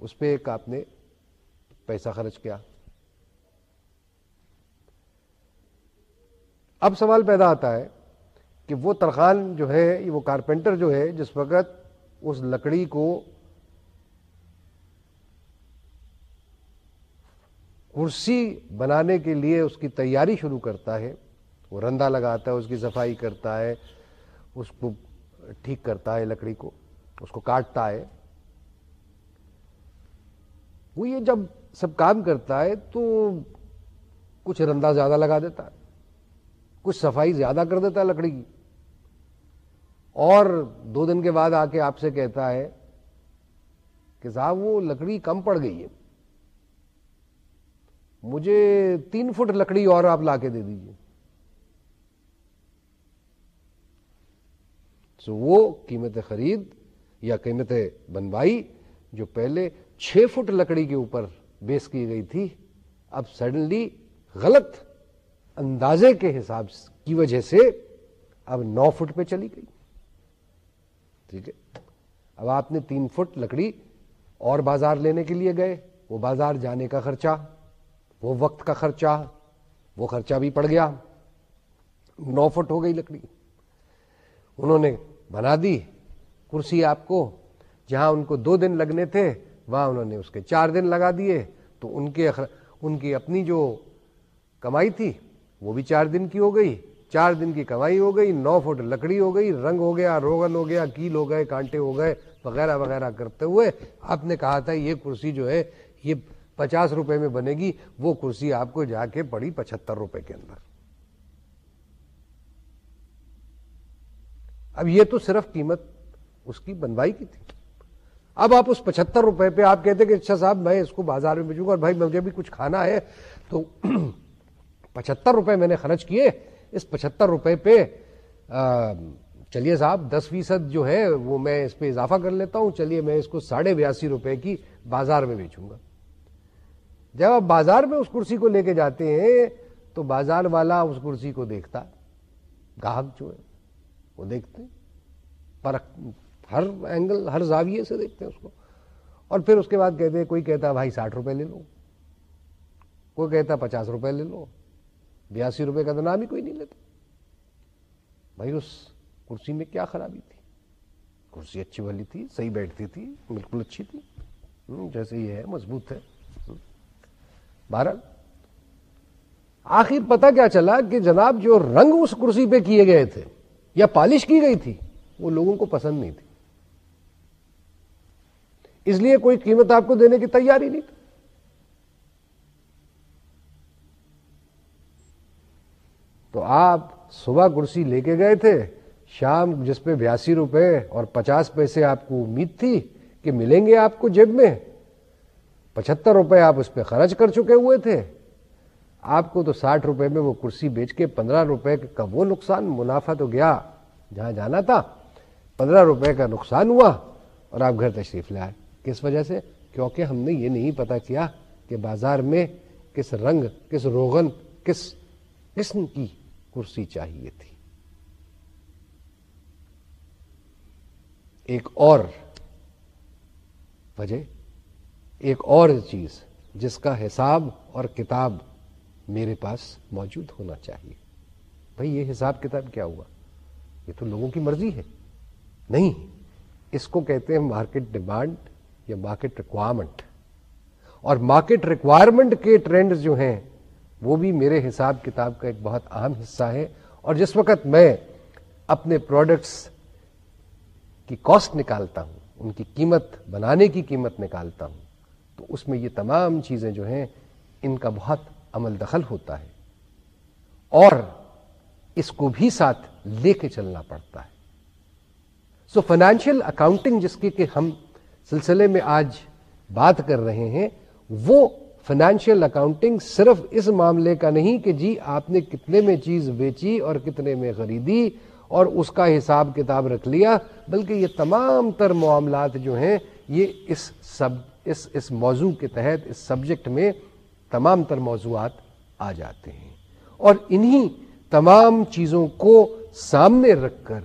اس پہ ایک آپ نے پیسہ خرچ کیا۔ اب سوال پیدا آتا ہے کہ وہ ترخان جو ہے، وہ کارپینٹر جو ہے، جس وقت اس لکڑی کو کرسی بنانے کے لیے اس کی تیاری شروع کرتا ہے، وہ رندا لگاتا ہے، اس کی صفائی کرتا ہے، اس کو ٹھیک کرتا ہے لکڑی کو، اس کو کاٹتا ہے۔ وہ یہ جب سب کام کرتا ہے تو کچھ رندا زیادہ لگا دیتا ہے، کچھ صفائی زیادہ کر دیتا ہے لکڑی کی۔ اور دو دن کے بعد آ کے آپ سے کہتا ہے کہ صاحب وہ لکڑی کم پڑ گئی ہے۔ مجھے تین فٹ لکڑی اور آپ لا کے دے دیجیے سو وہ قیمت خرید یا قیمت بنوائی جو پہلے چھ فٹ لکڑی کے اوپر بیس کی گئی تھی، اب سڈنلی غلط اندازے کے حساب کی وجہ سے اب نو فٹ پہ چلی گئی۔ ٹھیک ہے؟ اب آپ نے تین فٹ لکڑی اور بازار لینے کے لیے گئے، وہ بازار جانے کا خرچہ وہ وقت کا خرچہ وہ خرچہ بھی پڑ گیا۔ نو فٹ ہو گئی لکڑی۔ انہوں نے بنا دی کرسی آپ کو۔ جہاں ان کو دو دن لگنے تھے، وہاں انہوں نے اس کے چار دن لگا دیے۔ تو ان کے ان کی اپنی جو کمائی تھی، وہ بھی چار دن کی ہو گئی۔ چار دن کی کمائی ہو گئی، نو فٹ لکڑی ہو گئی، رنگ ہو گیا، روغن ہو گیا، کیل ہو گئے، کانٹے ہو گئے، وغیرہ وغیرہ کرتے ہوئے آپ نے کہا تھا یہ کرسی جو ہے، یہ پچاس روپے میں بنے گی، وہ کرسی آپ کو جا کے پڑی پچہتر روپے کے اندر۔ اب یہ تو صرف قیمت اس کی بنوائی کی تھی۔ اب آپ اس پچہتر روپے پہ آپ کہتے کہ اچھا صاحب، میں اس کو بازار میں بھیجوں گا اور بھائی، مجھے بھی کچھ کھانا ہے۔ تو پچہتر روپے میں نے خرچ کیے۔ اس پچہتر روپے پہ چلیے صاحب، دس فیصد جو ہے، وہ میں اس پہ اضافہ کر لیتا ہوں۔ چلیے، میں اس کو ساڑھے بیاسی روپے کی بازار میں بیچوں گا۔ جب آپ بازار میں اس کرسی کو لے کے جاتے ہیں، تو بازار والا اس کرسی کو دیکھتا، گاہک جو ہے، وہ دیکھتے، پر ہر اینگل ہر زاویے سے دیکھتے ہیں اس کو۔ اور پھر اس کے بعد کہتے ہیں کوئی کہتا، بھائی ساٹھ روپے لے لو۔ کوئی کہتا، پچاس روپے لے لو۔ بیاسی روپے کا تو نام ہی کوئی نہیں لیتا۔ بھائی، اس کرسی میں کیا خرابی تھی؟ کرسی اچھی والی تھی، صحیح بیٹھتی تھی، بالکل اچھی تھی۔ جیسے یہ ہے، مضبوط ہے۔ بہرحال، آخر پتا کیا چلا کہ جناب جو رنگ اس کرسی پہ کیے گئے تھے یا پالش کی گئی تھی، وہ لوگوں کو پسند نہیں تھی۔ اس لیے کوئی قیمت آپ کو دینے کی تیاری نہیں تھی۔ تو آپ صبح کرسی لے کے گئے تھے، شام جس پہ بیاسی روپے اور پچاس پیسے آپ کو امید تھی کہ ملیں گے آپ کو جیب میں۔ پچہتر روپے آپ اس پہ خرچ کر چکے ہوئے تھے۔ آپ کو تو ساٹھ روپے میں وہ کرسی بیچ کے پندرہ روپے کا وہ نقصان منافع تو گیا۔ جہاں جانا تھا، پندرہ روپے کا نقصان ہوا اور آپ گھر تشریف لے آئے۔ کس وجہ سے؟ کیونکہ ہم نے یہ نہیں پتا کیا کہ بازار میں کس رنگ، کس روغن، کس قسم کی کرسی چاہیے تھی۔ ایک اور وجہ ایک اور چیز جس کا حساب اور کتاب میرے پاس موجود ہونا چاہیے۔ بھائی، یہ حساب کتاب کیا ہوا؟ یہ تو لوگوں کی مرضی ہے۔ نہیں، اس کو کہتے ہیں مارکیٹ ڈیمانڈ یا مارکیٹ ریکوائرمنٹ اور مارکیٹ ریکوائرمنٹ کے ٹرینڈ جو ہیں، وہ بھی میرے حساب کتاب کا ایک بہت اہم حصہ ہے۔ اور جس وقت میں اپنے پروڈکٹس کی کاسٹ نکالتا ہوں، ان کی قیمت بنانے کی قیمت نکالتا ہوں تو اس میں یہ تمام چیزیں جو ہیں، ان کا بہت عمل دخل ہوتا ہے۔ اور اس کو بھی ساتھ لے کے چلنا پڑتا ہے۔ سو فائنینشیل اکاؤنٹنگ جس کی کہ ہم سلسلے میں آج بات کر رہے ہیں، وہ فائنینشیل اکاؤنٹنگ صرف اس معاملے کا نہیں کہ جی آپ نے کتنے میں چیز بیچی اور کتنے میں خریدی اور اس کا حساب کتاب رکھ لیا، بلکہ یہ تمام تر معاملات جو ہیں، یہ اس سب اس اس موضوع کے تحت، اس سبجیکٹ میں تمام تر موضوعات آ جاتے ہیں۔ اور انہی تمام چیزوں کو سامنے رکھ کر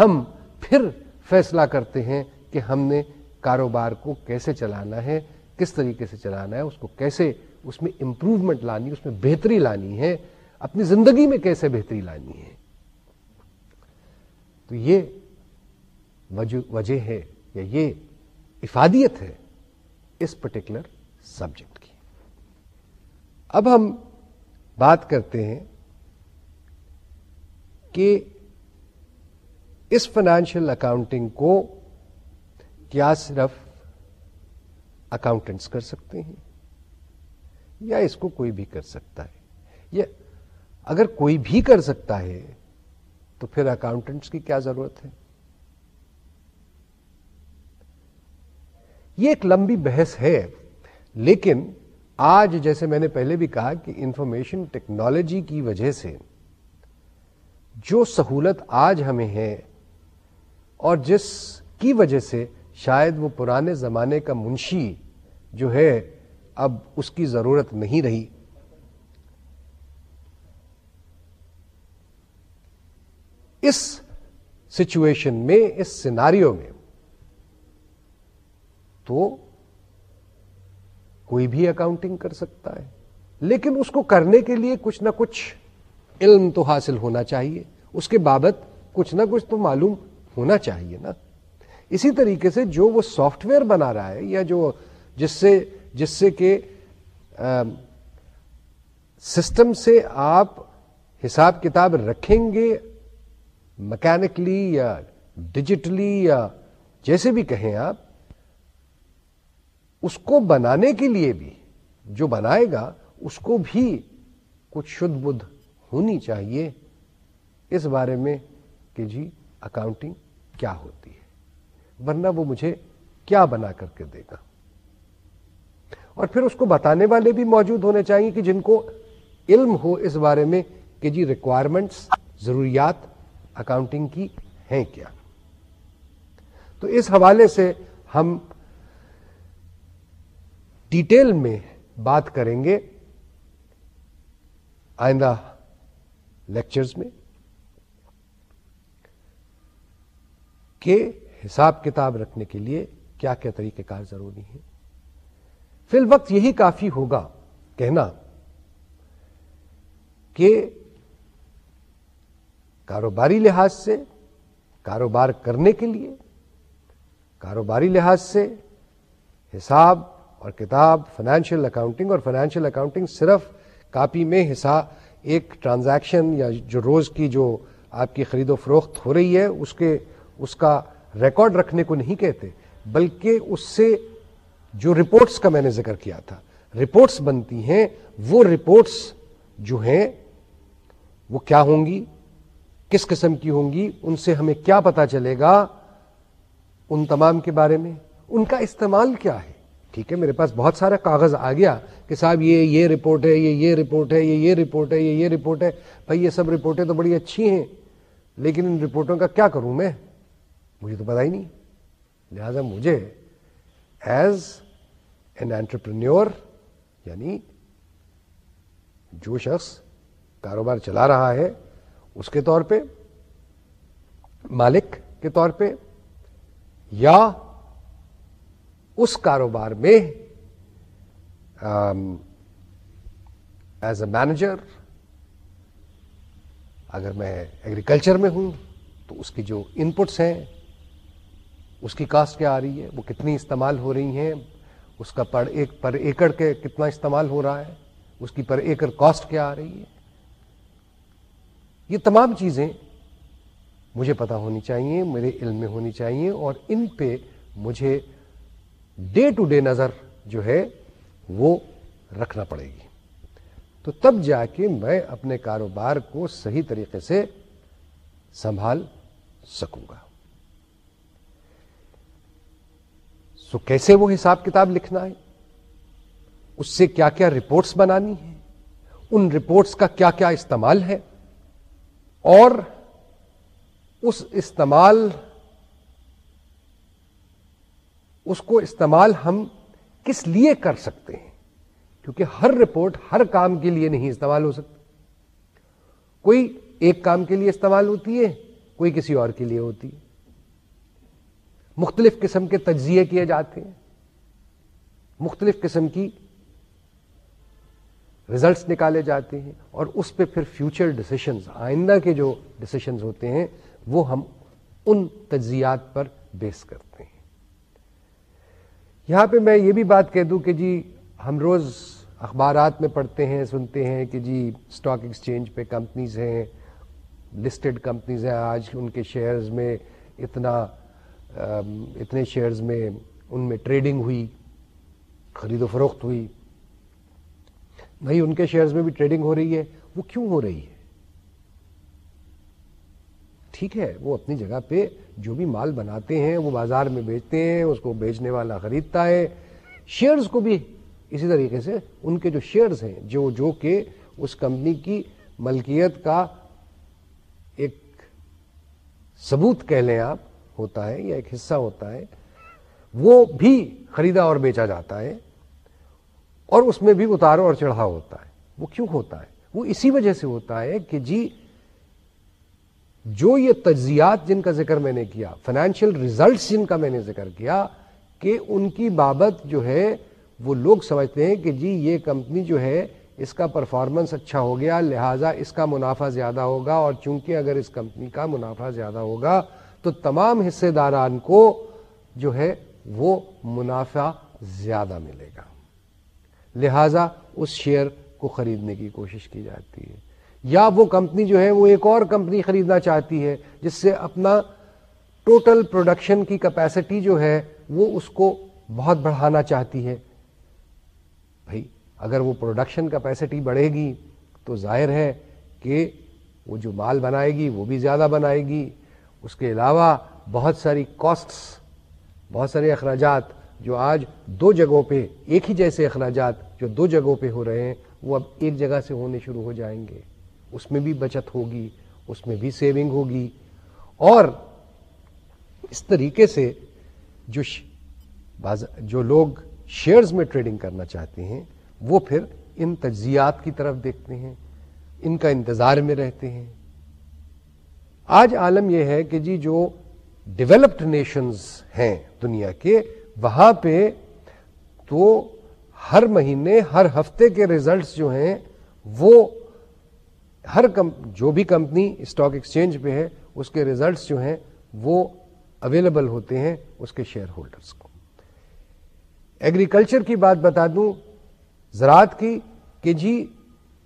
ہم پھر فیصلہ کرتے ہیں کہ ہم نے کاروبار کو کیسے چلانا ہے، کس طریقے سے چلانا ہے، اس کو کیسے اس میں امپروومنٹ لانی اس میں بہتری لانی ہے، اپنی زندگی میں کیسے بہتری لانی ہے۔ تو یہ وجہ ہے یا یہ افادیت ہے اس پرٹیکولر سبجیکٹ کی۔ اب ہم بات کرتے ہیں کہ اس فائنینشیل اکاؤنٹنگ کو کیا صرف اکاؤنٹنٹس کر سکتے ہیں یا اس کو کوئی بھی کر سکتا ہے؟ یا اگر کوئی بھی کر سکتا ہے تو پھر اکاؤنٹنٹس کی کیا ضرورت ہے؟ یہ ایک لمبی بحث ہے، لیکن آج جیسے میں نے پہلے بھی کہا کہ انفارمیشن ٹیکنالوجی کی وجہ سے جو سہولت آج ہمیں ہے اور جس کی وجہ سے شاید وہ پرانے زمانے کا منشی جو ہے اب اس کی ضرورت نہیں رہی۔ اس سچویشن میں، اس سیناریوں میں تو کوئی بھی اکاؤنٹنگ کر سکتا ہے۔ لیکن اس کو کرنے کے لیے کچھ نہ کچھ علم تو حاصل ہونا چاہیے۔ اس کے بابت کچھ نہ کچھ تو معلوم ہونا چاہیے نا۔ اسی طریقے سے جو وہ سافٹ ویئر بنا رہا ہے یا جو جس سے جس سے کہ سسٹم سے آپ حساب کتاب رکھیں گے مکینکلی یا ڈیجیٹلی یا جیسے بھی کہیں آپ اس کو بنانے کے لیے بھی، جو بنائے گا، اس کو بھی کچھ شدھ بدھ ہونی چاہیے۔ اس بارے میں کہ جی اکاؤنٹنگ کیا ہوتی ہے؟ ورنہ وہ مجھے کیا بنا کر کے دے گا؟ اور پھر اس کو بتانے والے بھی موجود ہونے چاہیے کہ جن کو علم ہو اس بارے میں کہ جی ریکوائرمنٹس ضروریات اکاؤنٹنگ کی ہیں کیا۔ تو اس حوالے سے ہم ڈیٹیل میں بات کریں گے آئندہ لیکچرز میں کہ حساب کتاب رکھنے کے لیے کیا کیا طریقہ کار ضروری ہے فی الوقت یہی کافی ہوگا کہنا کہ کاروباری لحاظ سے، کاروبار کرنے کے لیے، کاروباری لحاظ سے حساب اور کتاب فائنینشیل اکاؤنٹنگ اور فائنینشیل اکاؤنٹنگ صرف کاپی میں حساب ایک ٹرانزیکشن یا جو روز کی جو آپ کی خرید و فروخت ہو رہی ہے، اس کے، اس کا ریکارڈ رکھنے کو نہیں کہتے، بلکہ اس سے جو رپورٹس کا میں نے ذکر کیا تھا رپورٹس بنتی ہیں، وہ رپورٹس جو ہیں، وہ کیا ہوں گی، کس قسم کی ہوں گی، ان سے ہمیں کیا پتا چلے گا، ان تمام کے بارے میں، ان کا استعمال کیا ہے؟ ٹھیک ہے، میرے پاس بہت سارا کاغذ آ گیا کہ صاحب یہ یہ رپورٹ ہے، یہ یہ رپورٹ ہے، یہ یہ رپورٹ ہے، یہ یہ رپورٹ ہے۔ بھائی، یہ سب رپورٹیں تو بڑی اچھی ہیں، لیکن ان رپورٹوں کا کیا کروں میں؟ مجھے تو پتا ہی نہیں۔ لہذا مجھے ایز این اینٹرپرینور یعنی جو شخص کاروبار چلا رہا ہے، اس کے طور پہ، مالک کے طور پہ، یا اس کاروبار میں ایز اے مینیجر اگر میں ایگریکلچر میں ہوں، تو اس کی جو انپٹس ہیں، اس کی کاسٹ کیا آ رہی ہے؟ وہ کتنی استعمال ہو رہی ہیں؟ اس کا پر ایک، پر ایکڑ کے کتنا استعمال ہو رہا ہے؟ اس کی پر ایکڑ کاسٹ کیا آ رہی ہے؟ یہ تمام چیزیں مجھے پتا ہونی چاہیے میرے علم میں ہونی چاہیے اور ان پہ مجھے ڈے ٹو ڈے نظر جو ہے وہ رکھنا پڑے گی۔ تو تب جا کے میں اپنے کاروبار کو صحیح طریقے سے سنبھال سکوں گا۔ سو کیسے وہ حساب کتاب لکھنا ہے؟ اس سے کیا کیا رپورٹس بنانی ہے ان رپورٹس کا کیا کیا استعمال ہے؟ اور اس استعمال اس کو استعمال ہم کس لیے کر سکتے ہیں؟ کیونکہ ہر رپورٹ ہر کام کے لیے نہیں استعمال ہو سکتی۔ کوئی ایک کام کے لیے استعمال ہوتی ہے، کوئی کسی اور کے لیے ہوتی ہے۔ مختلف قسم کے تجزیے کیے جاتے ہیں۔ مختلف قسم کی ریزلٹس نکالے جاتے ہیں اور اس پہ پھر فیوچر ڈسیشنز آئندہ کے جو ڈسیشنز ہوتے ہیں، وہ ہم ان تجزیات پر بیس کرتے ہیں۔ یہاں پہ میں یہ بھی بات کہہ دوں کہ جی ہم روز اخبارات میں پڑھتے ہیں، سنتے ہیں کہ جی اسٹاک ایکسچینج پہ کمپنیز ہیں لسٹڈ کمپنیز ہیں، آج ان کے شیئرز میں اتنا اتنے شیئرز میں ان میں ٹریڈنگ ہوئی، خرید و فروخت ہوئی۔ بھائی ان کے شیئرز میں بھی ٹریڈنگ ہو رہی ہے۔ وہ کیوں ہو رہی ہے؟ ٹھیک ہے، وہ اپنی جگہ پہ جو بھی مال بناتے ہیں، وہ بازار میں بیچتے ہیں، اس کو بیچنے والا خریدتا ہے۔ شیئرز کو بھی اسی طریقے سے ان کے جو شیئرز ہیں، جو جو کہ اس کمپنی کی ملکیت کا ایک ثبوت کہہ لیں آپ، ہوتا ہے یا ایک حصہ ہوتا ہے، وہ بھی خریدا اور بیچا جاتا ہے۔ اور اس میں بھی اتارو اور چڑھا ہوتا ہے۔ وہ کیوں ہوتا ہے؟ وہ اسی وجہ سے ہوتا ہے کہ جی جو یہ تجزیات جن کا ذکر میں نے کیا فائنینشیل ریزلٹس جن کا میں نے ذکر کیا، کہ ان کی بابت جو ہے، وہ لوگ سمجھتے ہیں کہ جی یہ کمپنی جو ہے، اس کا پرفارمنس اچھا ہو گیا، لہذا اس کا منافع زیادہ ہوگا اور چونکہ اگر اس کمپنی کا منافع زیادہ ہوگا، تو تمام حصے داران کو جو ہے، وہ منافع زیادہ ملے گا۔ لہذا اس شیئر کو خریدنے کی کوشش کی جاتی ہے۔ یا وہ کمپنی جو ہے وہ ایک اور کمپنی خریدنا چاہتی ہے، جس سے اپنا ٹوٹل پروڈکشن کی کیپیسٹی جو ہے وہ اس کو بہت بڑھانا چاہتی ہے۔ بھائی، اگر وہ پروڈکشن کیپیسٹی بڑھے گی تو ظاہر ہے کہ وہ جو مال بنائے گی وہ بھی زیادہ بنائے گی۔ اس کے علاوہ بہت ساری کاسٹس بہت سارے اخراجات جو آج دو جگہوں پہ ایک ہی جیسے اخراجات جو دو جگہوں پہ ہو رہے ہیں، وہ اب ایک جگہ سے ہونے شروع ہو جائیں گے۔ اس میں بھی بچت ہوگی، اس میں بھی سیونگ ہوگی۔ اور اس طریقے سے جو جو لوگ شیئرز میں ٹریڈنگ کرنا چاہتے ہیں، وہ پھر ان تجزیات کی طرف دیکھتے ہیں، ان کا انتظار میں رہتے ہیں۔ آج عالم یہ ہے کہ جی جو ڈیولپڈ نیشنز ہیں دنیا کے، وہاں پہ تو ہر مہینے، ہر ہفتے کے ریزلٹس جو ہیں، وہ ہر کم، جو بھی کمپنی اسٹاک ایکسچینج پہ ہے، اس کے ریزلٹس جو ہیں، وہ اویلیبل ہوتے ہیں اس کے شیئر ہولڈرس کو۔ ایگریکلچر کی بات بتا دوں، زراعت کی، کہ جی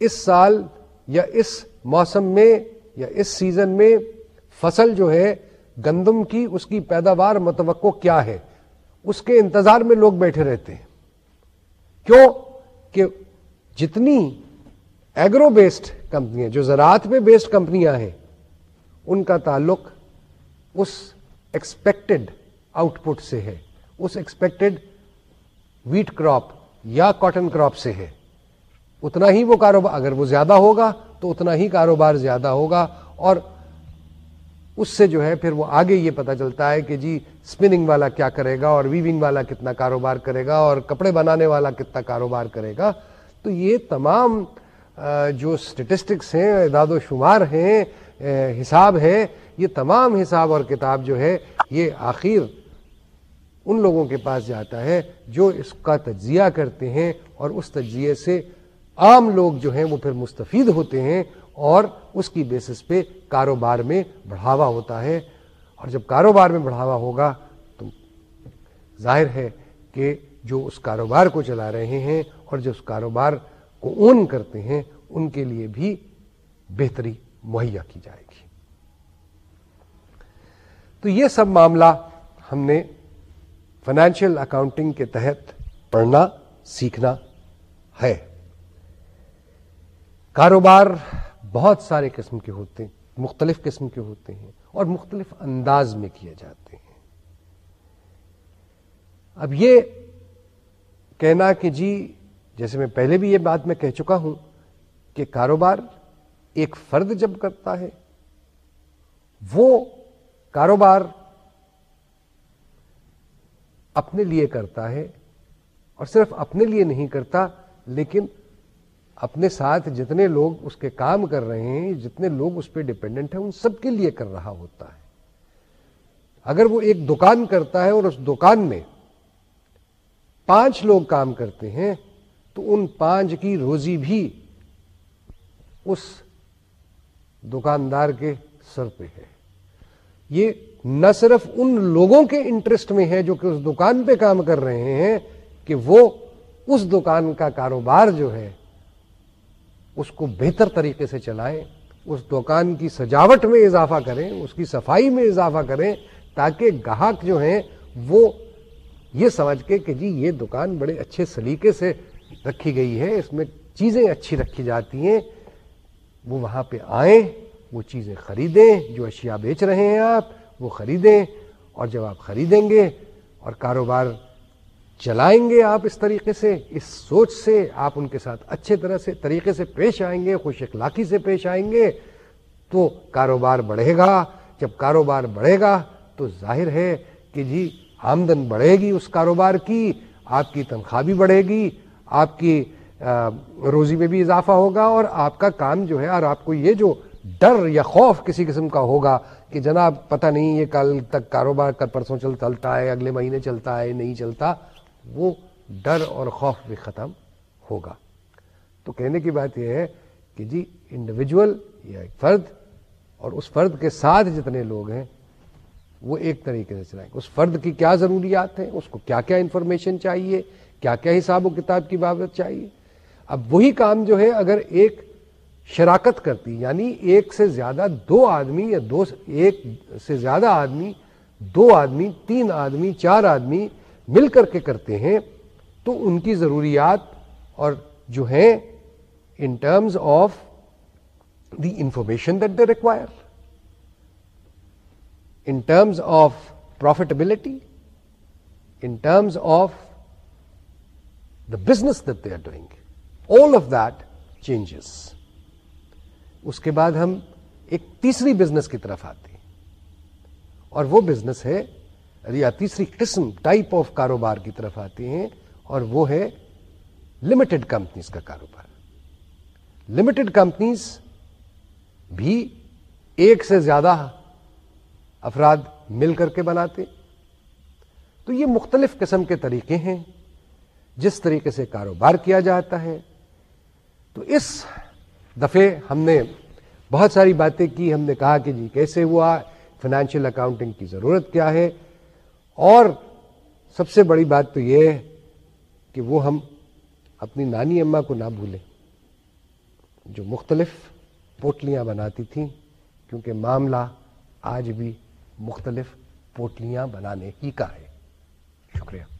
اس سال یا اس موسم میں یا اس سیزن میں فصل جو ہے، گندم کی اس کی پیداوار متوقع کیا ہے؟ اس کے انتظار میں لوگ بیٹھے رہتے ہیں۔ کیوں؟ کہ جتنی ایگرو بیسڈ کمپنیاں جو زراعت میں بیسڈ کمپنیاں ہیں، ان کا تعلق اس ایکسپیکٹڈ آؤٹ پٹ سے ہے، اس ایکسپیکٹڈ ویٹ کراپ یا کاٹن کراپ سے ہے. اتنا ہی وہ کاروبار، اگر وہ زیادہ ہوگا تو اتنا ہی کاروبار زیادہ ہوگا اور اس سے جو ہے پھر وہ آگے یہ پتا چلتا ہے کہ جی اسپننگ والا کیا کرے گا اور ویونگ والا کتنا کاروبار کرے گا اور کپڑے بنانے والا کتنا کاروبار کرے گا. تو یہ تمام جو اسٹیٹسٹکس ہیں، اعداد و شمار ہیں حساب ہے یہ تمام حساب اور کتاب جو ہے، یہ آخر ان لوگوں کے پاس جاتا ہے جو اس کا تجزیہ کرتے ہیں اور اس تجزیے سے عام لوگ جو ہیں، وہ پھر مستفید ہوتے ہیں اور اس کی بیسس پہ کاروبار میں بڑھاوا ہوتا ہے۔ اور جب کاروبار میں بڑھاوا ہوگا، تو ظاہر ہے کہ جو اس کاروبار کو چلا رہے ہیں اور جو اس کاروبار کو اون کرتے ہیں، ان کے لیے بھی بہتری مہیا کی جائے گی۔ تو یہ سب معاملہ ہم نے فائنینشیل اکاؤنٹنگ کے تحت پڑھنا، سیکھنا ہے۔ کاروبار بہت سارے قسم کے ہوتے ہیں، مختلف قسم کے ہوتے ہیں اور مختلف انداز میں کیے جاتے ہیں۔ اب یہ کہنا کہ جی جیسے میں پہلے بھی یہ بات میں کہہ چکا ہوں کہ کاروبار ایک فرد جب کرتا ہے، وہ کاروبار اپنے لیے کرتا ہے اور صرف اپنے لیے نہیں کرتا، لیکن اپنے ساتھ جتنے لوگ اس کے کام کر رہے ہیں، جتنے لوگ اس پہ ڈپینڈنٹ ہیں، ان سب کے لیے کر رہا ہوتا ہے۔ اگر وہ ایک دکان کرتا ہے اور اس دکان میں پانچ لوگ کام کرتے ہیں تو ان پانچ کی روزی بھی اس دکاندار کے سر پہ ہے۔ یہ نہ صرف ان لوگوں کے انٹرسٹ میں ہے جو کہ اس دکان پہ کام کر رہے ہیں کہ وہ اس دکان کا کاروبار جو ہے، اس کو بہتر طریقے سے چلائیں، اس دکان کی سجاوٹ میں اضافہ کریں، اس کی صفائی میں اضافہ کریں تاکہ گاہک جو ہیں وہ یہ سمجھ کے کہ جی یہ دکان بڑے اچھے سلیقے سے رکھی گئی ہے، اس میں چیزیں اچھی رکھی جاتی ہیں۔ وہ وہاں پہ آئیں، وہ چیزیں خریدیں، جو اشیاء بیچ رہے ہیں آپ، وہ خریدیں اور جب آپ خریدیں گے اور کاروبار چلائیں گے آپ اس طریقے سے، اس سوچ سے آپ ان کے ساتھ اچھے طرح سے، طریقے سے پیش آئیں گے، خوش اخلاقی سے پیش آئیں گے، تو کاروبار بڑھے گا۔ جب کاروبار بڑھے گا تو ظاہر ہے کہ جی آمدن بڑھے گی اس کاروبار کی، آپ کی تنخواہ بھی بڑھے گی آپ کی روزی میں بھی اضافہ ہوگا اور آپ کا کام جو ہے اور آپ کو یہ جو ڈر یا خوف کسی قسم کا ہوگا کہ جناب پتہ نہیں یہ کل تک کاروبار کل پرسوں چل، چلتا ہے، اگلے مہینے چلتا ہے، نہیں چلتا، وہ ڈر اور خوف بھی ختم ہوگا۔ تو کہنے کی بات یہ ہے کہ جی انڈیویجول یا ایک فرد اور اس فرد کے ساتھ جتنے لوگ ہیں، وہ ایک طریقے سے چلائیں۔ اس فرد کی کیا ضروریات ہیں؟ اس کو کیا کیا انفارمیشن چاہیے؟ کیا کیا حساب و کتاب کی بابت چاہیے؟ اب وہی کام جو ہے، اگر ایک شراکت کرتی یعنی ایک سے زیادہ دو آدمی یا دو ایک سے زیادہ آدمی، دو آدمی، تین آدمی، چار آدمی مل کر کے کرتے ہیں، تو ان کی ضروریات اور جو ہیں in terms of the information that they require in terms of profitability in terms of the business that they are doing all of that changes اس کے بعد ہم ایک تیسری بزنس کی طرف آتے ہیں۔ اور وہ بزنس ہے یا تیسری قسم ٹائپ آف کاروبار کی طرف آتے ہیں اور وہ ہے لمیٹڈ کمپنیز کا کاروبار۔ لمیٹڈ کمپنیز بھی ایک سے زیادہ افراد مل کر کے بناتے تو یہ مختلف قسم کے طریقے ہیں۔ جس طریقے سے کاروبار کیا جاتا ہے۔ تو اس دفعے ہم نے بہت ساری باتیں کی۔ ہم نے کہا کہ جی کیسے ہوا؟ فائنینشیل اکاؤنٹنگ کی ضرورت کیا ہے؟ اور سب سے بڑی بات تو یہ ہے کہ وہ ہم اپنی نانی اما کو نہ بھولیں۔ جو مختلف پوٹلیاں بناتی تھیں، کیونکہ معاملہ آج بھی مختلف پوٹلیاں بنانے ہی کا ہے۔ شکریہ۔